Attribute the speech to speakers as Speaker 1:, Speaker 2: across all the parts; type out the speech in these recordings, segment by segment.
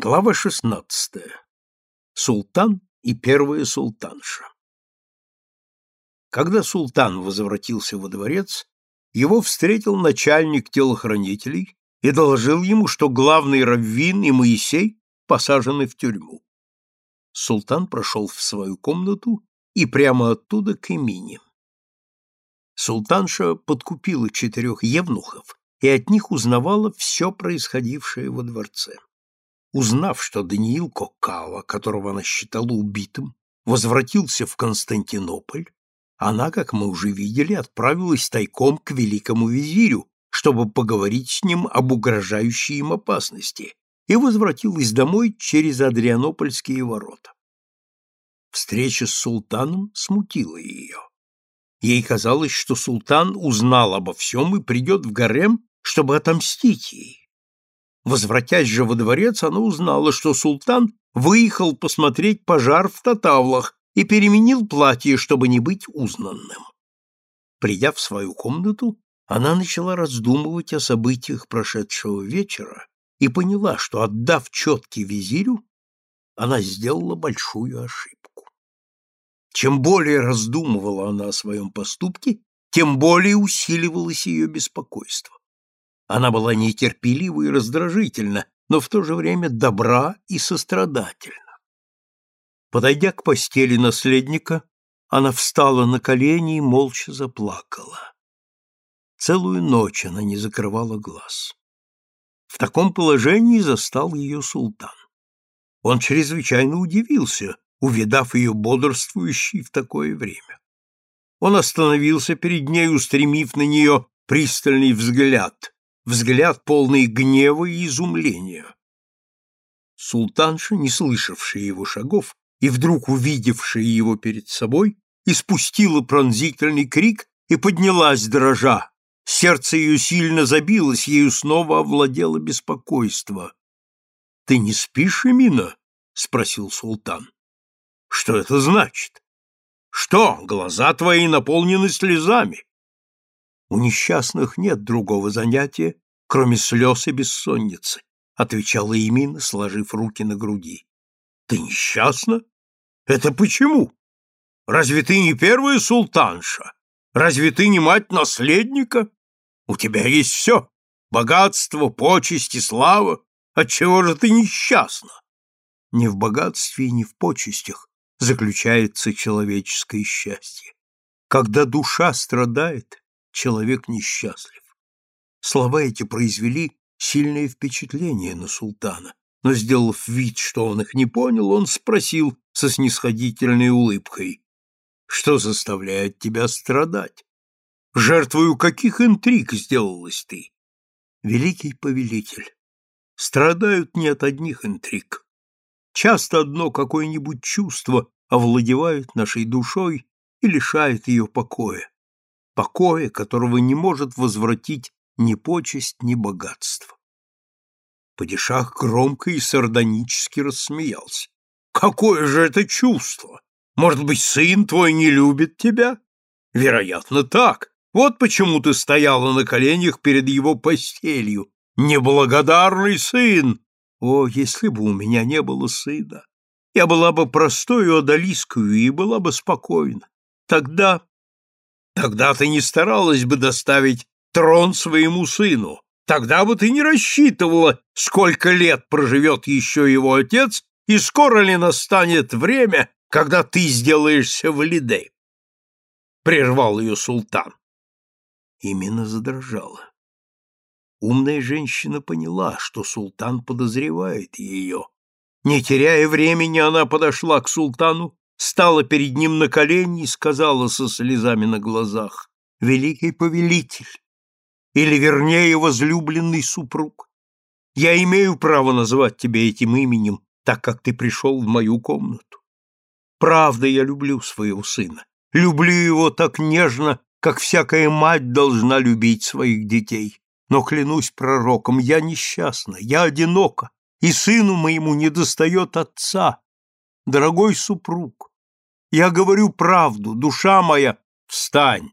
Speaker 1: Глава шестнадцатая. Султан и первая султанша. Когда султан возвратился во дворец, его встретил начальник телохранителей и доложил ему, что главный раввин и Моисей посажены в тюрьму. Султан прошел в свою комнату и прямо оттуда к Эмине. Султанша подкупила четырех евнухов и от них узнавала все происходившее во дворце. Узнав, что Даниил Коккава, которого она считала убитым, возвратился в Константинополь, она, как мы уже видели, отправилась тайком к великому визирю, чтобы поговорить с ним об угрожающей им опасности, и возвратилась домой через Адрианопольские ворота. Встреча с султаном смутила ее. Ей казалось, что султан узнал обо всем и придет в гарем, чтобы отомстить ей. Возвратясь же во дворец, она узнала, что султан выехал посмотреть пожар в Татавлах и переменил платье, чтобы не быть узнанным. Придя в свою комнату, она начала раздумывать о событиях прошедшего вечера и поняла, что, отдав четки визирю, она сделала большую ошибку. Чем более раздумывала она о своем поступке, тем более усиливалось ее беспокойство. Она была нетерпелива и раздражительна, но в то же время добра и сострадательна. Подойдя к постели наследника, она встала на колени и молча заплакала. Целую ночь она не закрывала глаз. В таком положении застал ее султан. Он чрезвычайно удивился, увидав ее бодрствующей в такое время. Он остановился перед ней, устремив на нее пристальный взгляд, взгляд полный гнева и изумления. Султанша, не слышавшая его шагов и вдруг увидевшая его перед собой, испустила пронзительный крик и поднялась дрожа. Сердце ее сильно забилось, ею снова овладело беспокойство. — Ты не спишь, Эмина? — спросил султан. — Что это значит? Что, глаза твои наполнены слезами? У несчастных нет другого занятия, кроме слез и бессонницы, отвечала Емина, сложив руки на груди. Ты несчастна? Это почему? Разве ты не первая султанша? Разве ты не мать наследника? У тебя есть все — богатство, почести, слава. Отчего же ты несчастна? Не в богатстве и не в почестях заключается человеческое счастье. Когда душа страдает, человек несчастлив. Слова эти произвели сильное впечатление на султана, но, сделав вид, что он их не понял, он спросил со снисходительной улыбкой, «Что заставляет тебя страдать? Жертвою каких интриг сделалась ты?» «Великий повелитель, страдают не от одних интриг. Часто одно какое-нибудь чувство овладевает нашей душой и лишает ее покоя покоя, которого не может возвратить ни почесть, ни богатство. Падишах громко и сардонически рассмеялся. «Какое же это чувство? Может быть, сын твой не любит тебя? Вероятно, так. Вот почему ты стояла на коленях перед его постелью. Неблагодарный сын! О, если бы у меня не было сына! Я была бы простой одолискою и была бы спокойна. Тогда Тогда ты не старалась бы доставить трон своему сыну. Тогда бы ты не рассчитывала, сколько лет проживет еще его отец, и скоро ли настанет время, когда ты сделаешься валидой. Прервал ее султан. Именно задрожала. Умная женщина поняла, что султан подозревает ее. Не теряя времени, она подошла к султану стала перед ним на колени и сказала со слезами на глазах, «Великий повелитель, или, вернее, возлюбленный супруг, я имею право назвать тебя этим именем, так как ты пришел в мою комнату. Правда, я люблю своего сына, люблю его так нежно, как всякая мать должна любить своих детей. Но, клянусь пророком, я несчастна, я одинока, и сыну моему недостает отца. Дорогой супруг, я говорю правду, душа моя, встань.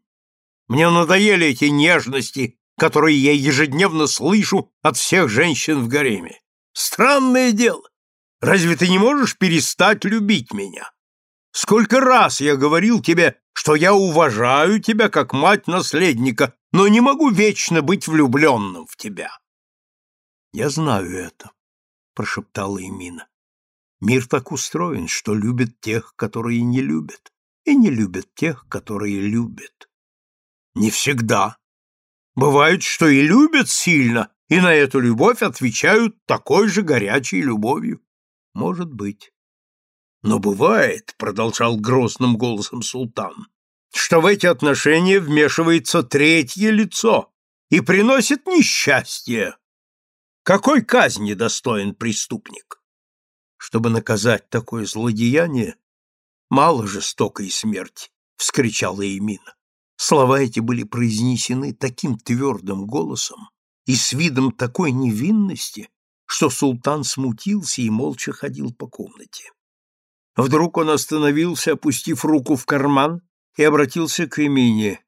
Speaker 1: Мне надоели эти нежности, которые я ежедневно слышу от всех женщин в гареме. Странное дело. Разве ты не можешь перестать любить меня? Сколько раз я говорил тебе, что я уважаю тебя как мать наследника, но не могу вечно быть влюбленным в тебя. Я знаю это, прошептала Эмина. Мир так устроен, что любит тех, которые не любят, и не любят тех, которые любят. Не всегда. Бывает, что и любят сильно, и на эту любовь отвечают такой же горячей любовью. Может быть. Но бывает, продолжал грозным голосом султан, что в эти отношения вмешивается третье лицо и приносит несчастье. Какой казни достоин преступник? Чтобы наказать такое злодеяние, мало жестокой смерти, вскричала Эмина. Слова эти были произнесены таким твердым голосом и с видом такой невинности, что султан смутился и молча ходил по комнате. Вдруг он остановился, опустив руку в карман, и обратился к Эмине.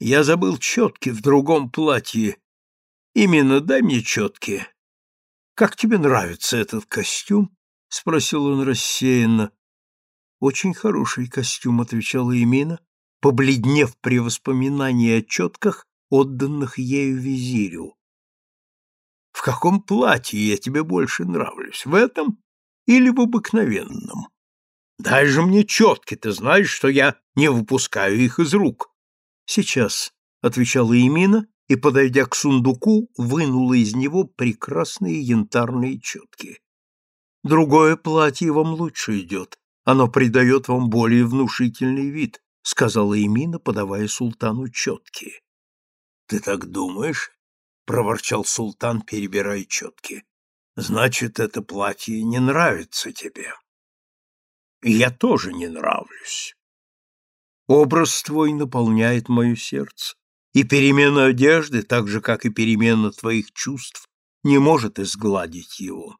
Speaker 1: «Я забыл четки в другом платье. Именно дай мне четки. Как тебе нравится этот костюм?» — спросил он рассеянно. «Очень хороший костюм», — отвечала Эмина, побледнев при воспоминании о четках, отданных ею визирю. «В каком платье я тебе больше нравлюсь, в этом или в обыкновенном?» Дай же мне четки, ты знаешь, что я не выпускаю их из рук. Сейчас, отвечала Емина и, подойдя к сундуку, вынула из него прекрасные янтарные четки. Другое платье вам лучше идет, оно придает вам более внушительный вид, сказала Емина, подавая султану четки. Ты так думаешь? проворчал султан, перебирая четки. Значит, это платье не нравится тебе я тоже не нравлюсь. Образ твой наполняет мое сердце, и перемена одежды, так же, как и перемена твоих чувств, не может изгладить его.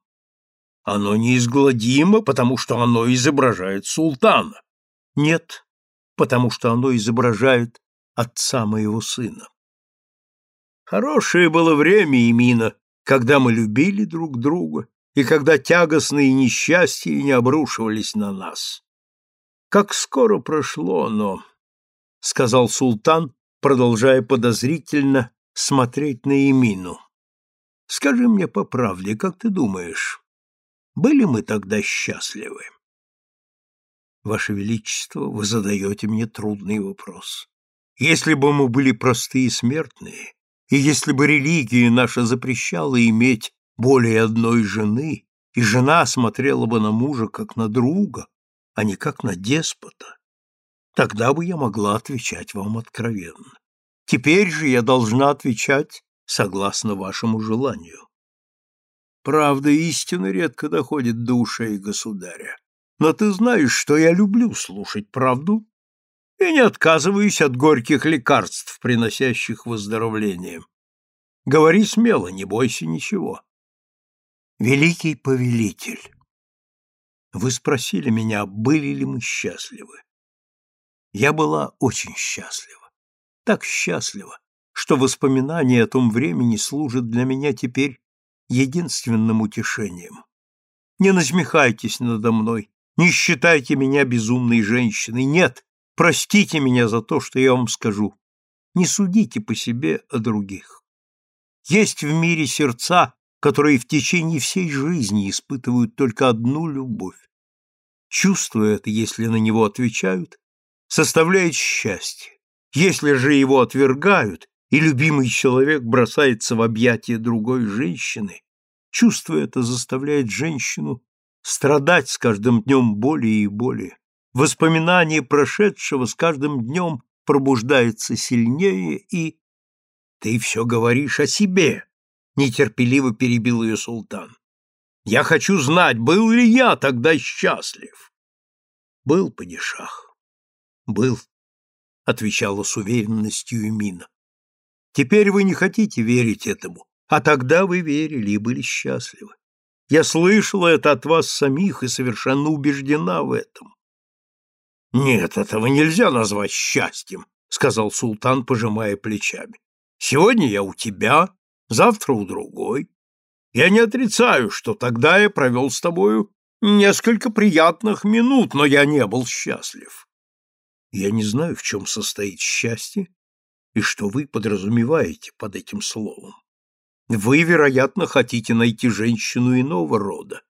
Speaker 1: Оно неизгладимо, потому что оно изображает султана. Нет, потому что оно изображает отца моего сына. Хорошее было время, Имина, когда мы любили друг друга и когда тягостные несчастья не обрушивались на нас. Как скоро прошло оно, — сказал султан, продолжая подозрительно смотреть на Эмину. — Скажи мне по правде, как ты думаешь, были мы тогда счастливы? Ваше Величество, вы задаете мне трудный вопрос. Если бы мы были простые смертные, и если бы религия наша запрещала иметь более одной жены, и жена смотрела бы на мужа как на друга, а не как на деспота, тогда бы я могла отвечать вам откровенно. Теперь же я должна отвечать согласно вашему желанию. Правда, истина редко доходит до ушей государя. Но ты знаешь, что я люблю слушать правду и не отказываюсь от горьких лекарств, приносящих выздоровление. Говори смело, не бойся ничего. Великий повелитель, вы спросили меня, были ли мы счастливы. Я была очень счастлива, так счастлива, что воспоминания о том времени служат для меня теперь единственным утешением. Не насмехайтесь надо мной, не считайте меня безумной женщиной, нет, простите меня за то, что я вам скажу. Не судите по себе о других. Есть в мире сердца, которые в течение всей жизни испытывают только одну любовь. Чувство это, если на него отвечают, составляет счастье. Если же его отвергают, и любимый человек бросается в объятия другой женщины, чувство это заставляет женщину страдать с каждым днем более и более. Воспоминание прошедшего с каждым днем пробуждается сильнее, и ты все говоришь о себе, нетерпеливо перебил ее султан. Я хочу знать, был ли я тогда счастлив. Был, падишах, был, отвечала с уверенностью Эмина. Теперь вы не хотите верить этому, а тогда вы верили и были счастливы. Я слышала это от вас самих и совершенно убеждена в этом. Нет, этого нельзя назвать счастьем, сказал султан, пожимая плечами. Сегодня я у тебя, завтра у другой. Я не отрицаю, что тогда я провел с тобою несколько приятных минут, но я не был счастлив. Я не знаю, в чем состоит счастье и что вы подразумеваете под этим словом. Вы, вероятно, хотите найти женщину иного рода,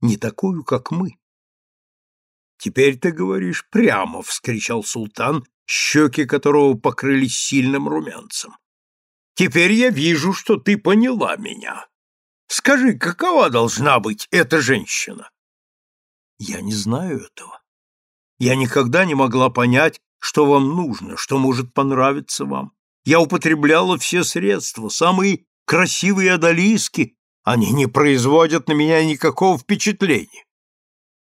Speaker 1: не такую, как мы. Теперь ты говоришь прямо, вскричал султан, щеки которого покрылись сильным румянцем. Теперь я вижу, что ты поняла меня. Скажи, какова должна быть эта женщина? Я не знаю этого. Я никогда не могла понять, что вам нужно, что может понравиться вам. Я употребляла все средства, самые красивые одолиски, они не производят на меня никакого впечатления.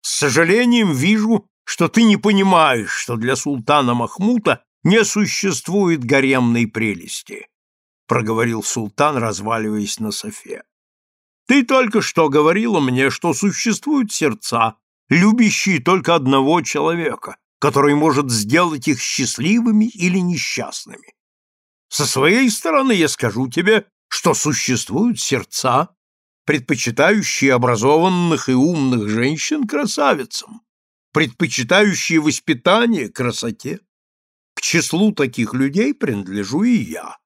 Speaker 1: С сожалением вижу, что ты не понимаешь, что для султана Махмута не существует гаремной прелести, проговорил султан, разваливаясь на софе. Ты только что говорила мне, что существуют сердца, любящие только одного человека, который может сделать их счастливыми или несчастными. Со своей стороны я скажу тебе, что существуют сердца, предпочитающие образованных и умных женщин красавицам, предпочитающие воспитание красоте. К числу таких людей принадлежу и я.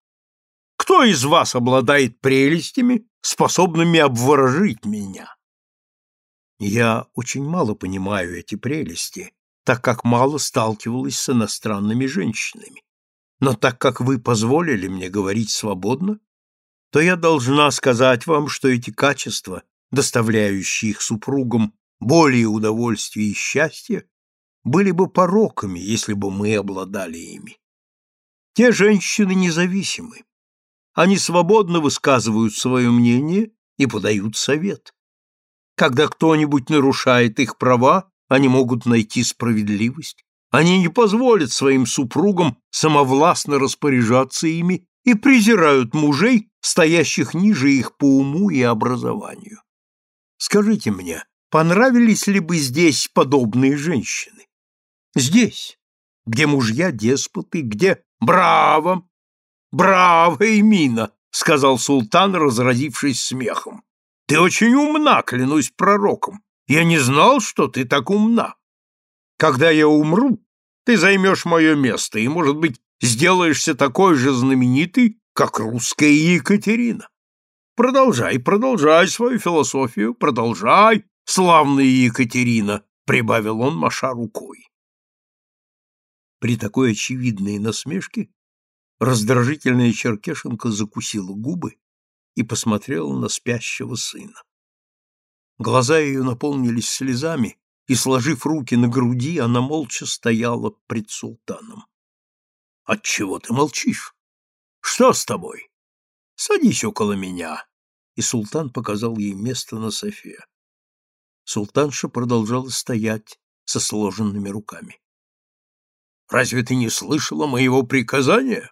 Speaker 1: Кто из вас обладает прелестями, способными обворожить меня? Я очень мало понимаю эти прелести, так как мало сталкивалась с иностранными женщинами. Но так как вы позволили мне говорить свободно, то я должна сказать вам, что эти качества, доставляющие их супругам более удовольствия и счастья, были бы пороками, если бы мы обладали ими. Те женщины независимы. Они свободно высказывают свое мнение и подают совет. Когда кто-нибудь нарушает их права, они могут найти справедливость. Они не позволят своим супругам самовластно распоряжаться ими и презирают мужей, стоящих ниже их по уму и образованию. Скажите мне, понравились ли бы здесь подобные женщины? Здесь, где мужья деспоты, где браво, браво, Эмина, сказал султан, разразившись смехом. Ты очень умна, клянусь пророком. Я не знал, что ты так умна. Когда я умру, ты займешь мое место и, может быть, сделаешься такой же знаменитый, как русская Екатерина. Продолжай, продолжай свою философию, продолжай, славная Екатерина, прибавил он, маша рукой. При такой очевидной насмешке раздражительная Черкешенко закусила губы и посмотрела на спящего сына. Глаза ее наполнились слезами, и, сложив руки на груди, она молча стояла пред султаном. Отчего ты молчишь? Что с тобой? Садись около меня. И султан показал ей место на софе. Султанша продолжала стоять со сложенными руками. Разве ты не слышала моего приказания?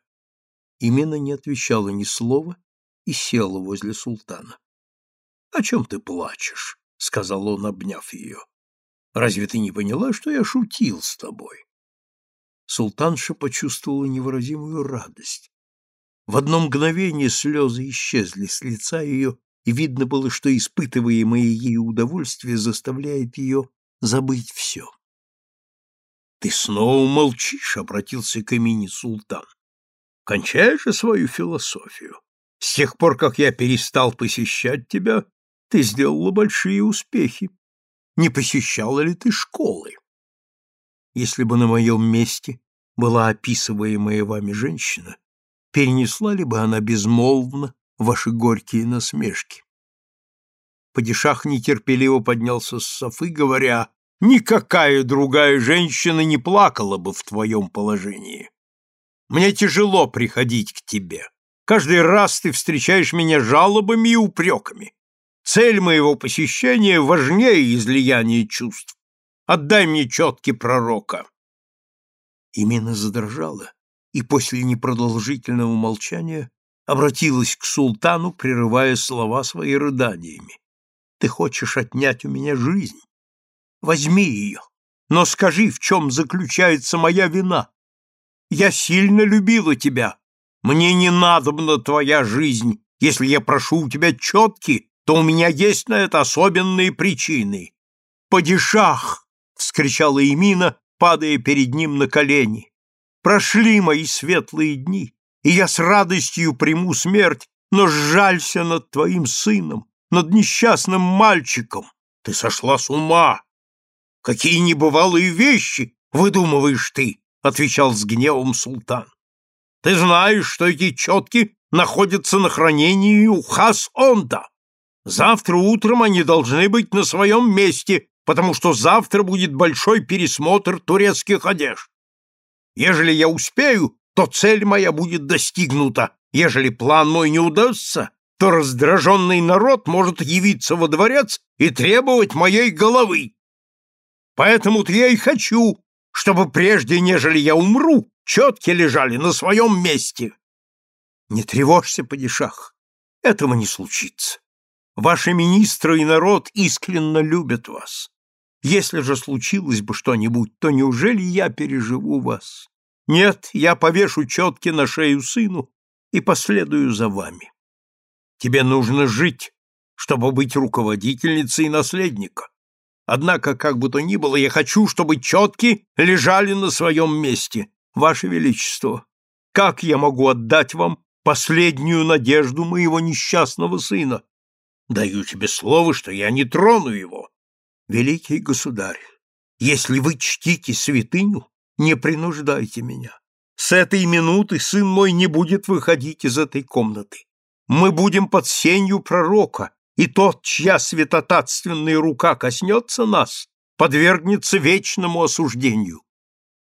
Speaker 1: Имена не отвечала ни слова и села возле султана. О чем ты плачешь? сказал он, обняв ее. Разве ты не поняла, что я шутил с тобой? Султанша почувствовала невыразимую радость. В одно мгновение слезы исчезли с лица ее, и видно было, что испытываемое ею удовольствие заставляет ее забыть все. — Ты снова молчишь, — обратился к имени султан. — Кончаешь же свою философию. С тех пор, как я перестал посещать тебя, ты сделала большие успехи. Не посещала ли ты школы? Если бы на моем месте была описываемая вами женщина, перенесла ли бы она безмолвно ваши горькие насмешки? Падишах нетерпеливо поднялся с софы, говоря, «Никакая другая женщина не плакала бы в твоем положении. Мне тяжело приходить к тебе. Каждый раз ты встречаешь меня жалобами и упреками. Цель моего посещения важнее излияния чувств. Отдай мне четки пророка. Именно задрожала и после непродолжительного молчания обратилась к султану, прерывая слова свои рыданиями. «Ты хочешь отнять у меня жизнь? Возьми ее, но скажи, в чем заключается моя вина. Я сильно любила тебя. Мне не надобна твоя жизнь. Если я прошу у тебя четки, то у меня есть на это особенные причины. падишах!» — вскричала Эмина, падая перед ним на колени. «Прошли мои светлые дни, и я с радостью приму смерть, но сжалься над твоим сыном, над несчастным мальчиком. Ты сошла с ума! Какие небывалые вещи выдумываешь ты!» — отвечал с гневом султан. «Ты знаешь, что эти четки находятся на хранении у Хас-Онда. Завтра утром они должны быть на своем месте, потому что завтра будет большой пересмотр турецких одежд. Ежели я успею, то цель моя будет достигнута. Ежели план мой не удастся, то раздраженный народ может явиться во дворец и требовать моей головы. Поэтому-то я и хочу, чтобы прежде, нежели я умру, четки лежали на своем месте. Не тревожься, падишах, этого не случится. Ваши министры и народ искренне любят вас. Если же случилось бы что-нибудь, то неужели я переживу вас? Нет, я повешу четки на шею сыну и последую за вами. Тебе нужно жить, чтобы быть руководительницей наследника. Однако, как бы то ни было, я хочу, чтобы четки лежали на своем месте. Ваше Величество, как я могу отдать вам последнюю надежду моего несчастного сына? Даю тебе слово, что я не трону его. Великий государь, если вы чтите святыню, не принуждайте меня. С этой минуты сын мой не будет выходить из этой комнаты. Мы будем под сенью пророка, и тот, чья святотатственная рука коснется нас, подвергнется вечному осуждению.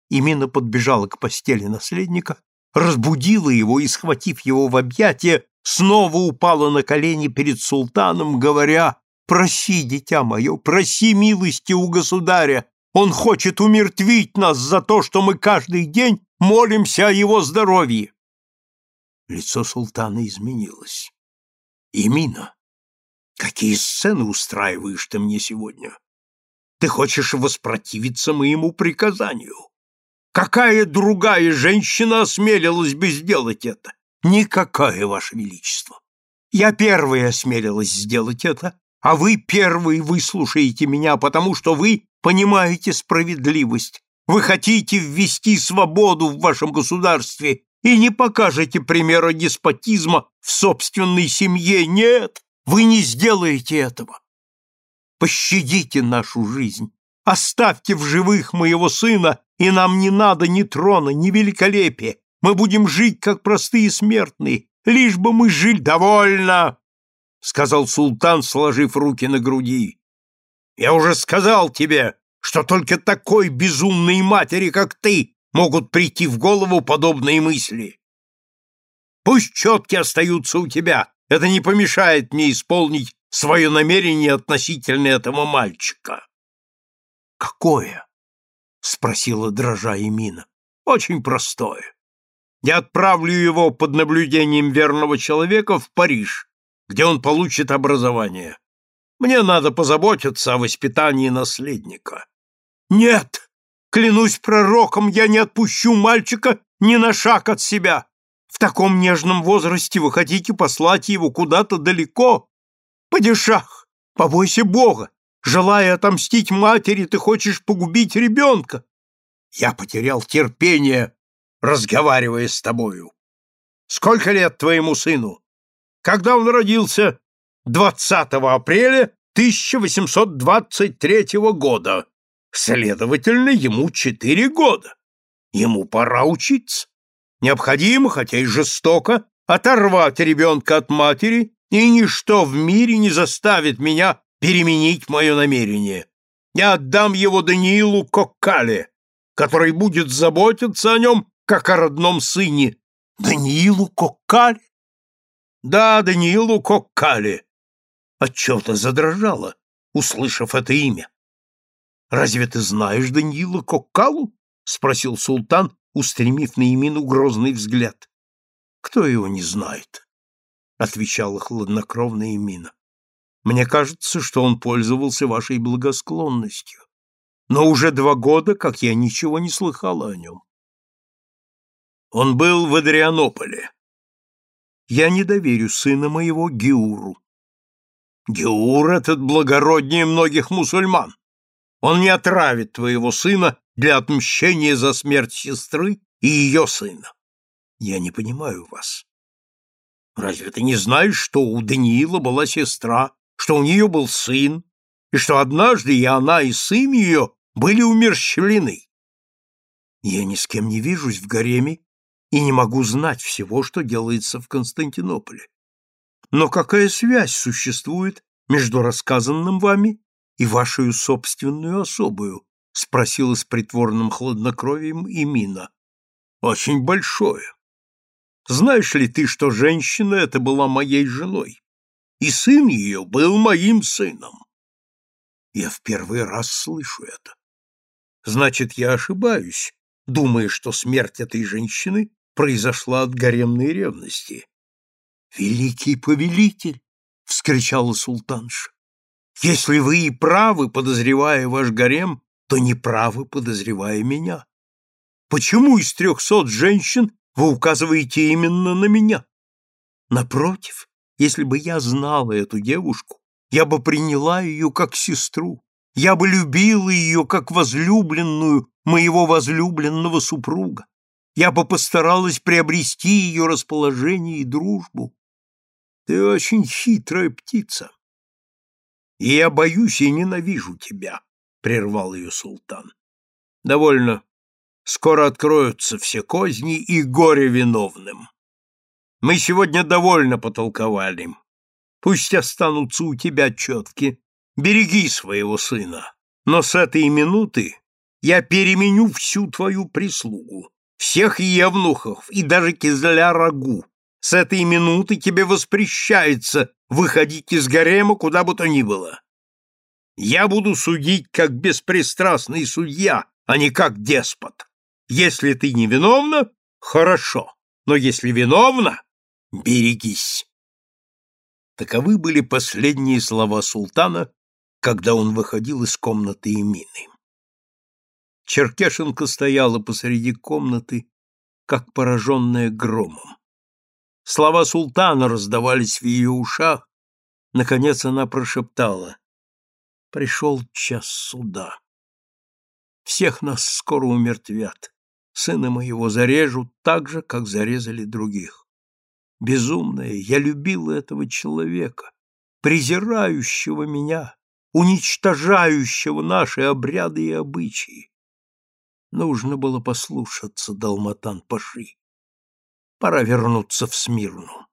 Speaker 1: Именно подбежала к постели наследника, разбудила его и, схватив его в объятия, снова упала на колени перед султаном, говоря «Проси, дитя мое, проси милости у государя, он хочет умертвить нас за то, что мы каждый день молимся о его здоровье». Лицо султана изменилось. «Имина, какие сцены устраиваешь ты мне сегодня? Ты хочешь воспротивиться моему приказанию? Какая другая женщина осмелилась бы сделать это? Никакая, Ваше Величество. Я первая осмелилась сделать это, а вы первые выслушаете меня, потому что вы понимаете справедливость. Вы хотите ввести свободу в вашем государстве и не покажете примера деспотизма в собственной семье. Нет, вы не сделаете этого. Пощадите нашу жизнь. Оставьте в живых моего сына, и нам не надо ни трона, ни великолепия. Мы будем жить, как простые смертные, лишь бы мы жили довольно, — сказал султан, сложив руки на груди. Я уже сказал тебе, что только такой безумной матери, как ты, могут прийти в голову подобные мысли. Пусть четки остаются у тебя, это не помешает мне исполнить свое намерение относительно этого мальчика. Какое? — спросила дрожа Емина. Очень простое. Я отправлю его под наблюдением верного человека в Париж, где он получит образование. Мне надо позаботиться о воспитании наследника. Нет, клянусь пророком, я не отпущу мальчика ни на шаг от себя. В таком нежном возрасте вы хотите послать его куда-то далеко? Падишах, побойся Бога. Желая отомстить матери, ты хочешь погубить ребенка. Я потерял терпение разговаривая с тобою. Сколько лет твоему сыну? Когда он родился? 20 апреля 1823 года. Следовательно, ему четыре года. Ему пора учиться. Необходимо, хотя и жестоко, оторвать ребенка от матери, и ничто в мире не заставит меня переменить мое намерение. Я отдам его Даниилу Коккале, который будет заботиться о нем как о родном сыне. Даниилу Коккале? Да, Даниилу Коккале. Отчего-то задрожала, услышав это имя. «Разве ты знаешь Даниила Коккалу?» — спросил султан, устремив на Емину грозный взгляд. «Кто его не знает?» — отвечала хладнокровная Емина. «Мне кажется, что он пользовался вашей благосклонностью, но уже два года, как я ничего не слыхала о нем. Он был в Адрианополе. Я не доверю сына моего Геуру. Геур этот благороднее многих мусульман. Он не отравит твоего сына для отмщения за смерть сестры и ее сына. Я не понимаю вас. Разве ты не знаешь, что у Даниила была сестра, что у нее был сын, и что однажды и она, и сын ее были умерщвлены? Я ни с кем не вижусь в гареме и не могу знать всего, что делается в Константинополе. Но какая связь существует между рассказанным вами и вашей собственную особою? спросила с притворным хладнокровием Имина. Очень большое. Знаешь ли ты, что женщина эта была моей женой, и сын ее был моим сыном? Я в первый раз слышу это. Значит, я ошибаюсь, думая, что смерть этой женщины произошла от гаремной ревности. «Великий повелитель!» — вскричала султанша. «Если вы и правы, подозревая ваш гарем, то не правы, подозревая меня. Почему из трехсот женщин вы указываете именно на меня? Напротив, если бы я знала эту девушку, я бы приняла ее как сестру, я бы любила ее как возлюбленную моего возлюбленного супруга, я бы постаралась приобрести ее расположение и дружбу. Ты очень хитрая птица. И я боюсь и ненавижу тебя, — прервал ее султан. Довольно. Скоро откроются все козни и горе виновным. Мы сегодня довольно потолковали. Пусть останутся у тебя четки. Береги своего сына. Но с этой минуты я переменю всю твою прислугу, всех евнухов и даже кизля рагу, с этой минуты тебе воспрещается выходить из гарема куда бы то ни было. Я буду судить как беспристрастный судья, а не как деспот. Если ты не виновна, хорошо, но если виновна, берегись. Таковы были последние слова султана, когда он выходил из комнаты Эмины. Черкешенко стояла посреди комнаты, как пораженная громом. Слова султана раздавались в ее ушах. Наконец она прошептала. Пришел час суда. Всех нас скоро умертвят. Сына моего зарежут так же, как зарезали других. Безумная, я любила этого человека, презирающего меня, уничтожающего наши обряды и обычаи. Нужно было послушаться Далматан-паши. Пора вернуться в Смирну.